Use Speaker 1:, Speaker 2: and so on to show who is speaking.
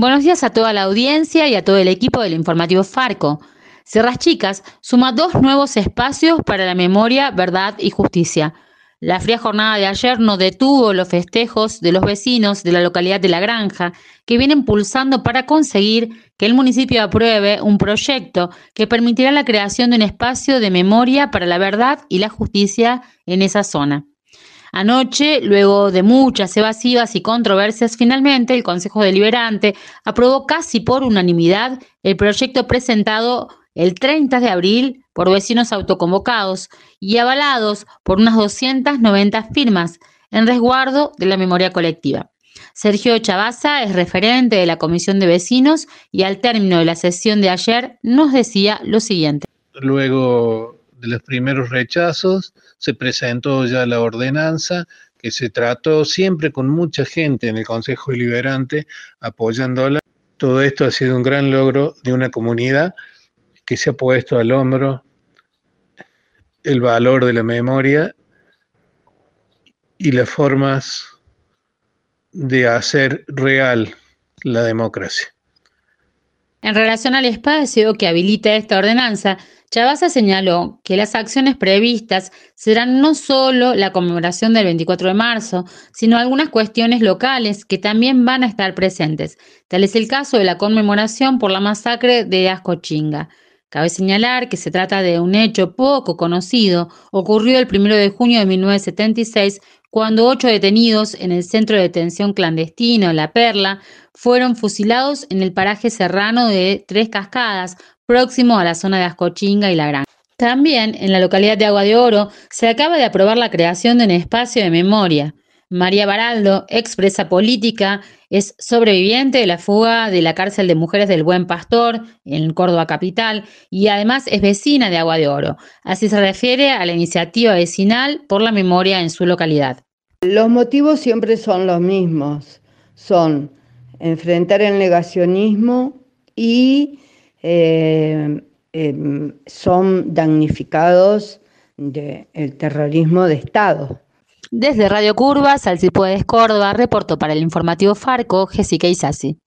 Speaker 1: Buenos días a toda la audiencia y a todo el equipo del informativo Farco. Sierras Chicas suma dos nuevos espacios para la memoria, verdad y justicia. La fría jornada de ayer no detuvo los festejos de los vecinos de la localidad de La Granja, que vienen pulsando para conseguir que el municipio apruebe un proyecto que permitirá la creación de un espacio de memoria para la verdad y la justicia en esa zona. Anoche, luego de muchas evasivas y controversias, finalmente el Consejo Deliberante aprobó casi por unanimidad el proyecto presentado el 30 de abril por vecinos autoconvocados y avalados por unas 290 firmas en resguardo de la memoria colectiva. Sergio Chavaza es referente de la Comisión de Vecinos y al término de la sesión de ayer nos decía lo siguiente.
Speaker 2: Luego de los primeros rechazos, se presentó ya la ordenanza que se trató siempre con mucha gente en el Consejo Deliberante apoyándola. Todo esto ha sido un gran logro de una comunidad que se ha puesto al hombro el valor de la memoria y las formas de hacer real la democracia.
Speaker 1: En relación al espacio que habilita esta ordenanza, Chavasa señaló que las acciones previstas serán no solo la conmemoración del 24 de marzo, sino algunas cuestiones locales que también van a estar presentes. Tal es el caso de la conmemoración por la masacre de Ascochinga. Cabe señalar que se trata de un hecho poco conocido, ocurrido el 1 de junio de 1976, cuando ocho detenidos en el centro de detención clandestino La Perla fueron fusilados en el paraje serrano de Tres Cascadas próximo a la zona de Ascochinga y La Granja. También en la localidad de Agua de Oro se acaba de aprobar la creación de un espacio de memoria. María Baraldo, expresa política, es sobreviviente de la fuga de la cárcel de mujeres del Buen Pastor en Córdoba Capital y además es vecina de Agua de Oro. Así se refiere a la iniciativa vecinal por la memoria en su localidad.
Speaker 3: Los motivos siempre son los mismos. Son enfrentar el negacionismo y eh, em, son damnificados del terrorismo de Estado.
Speaker 1: Desde Radio Curvas, Alcipuedes Córdoba, reportó para el informativo Farco, Jessica Isasi.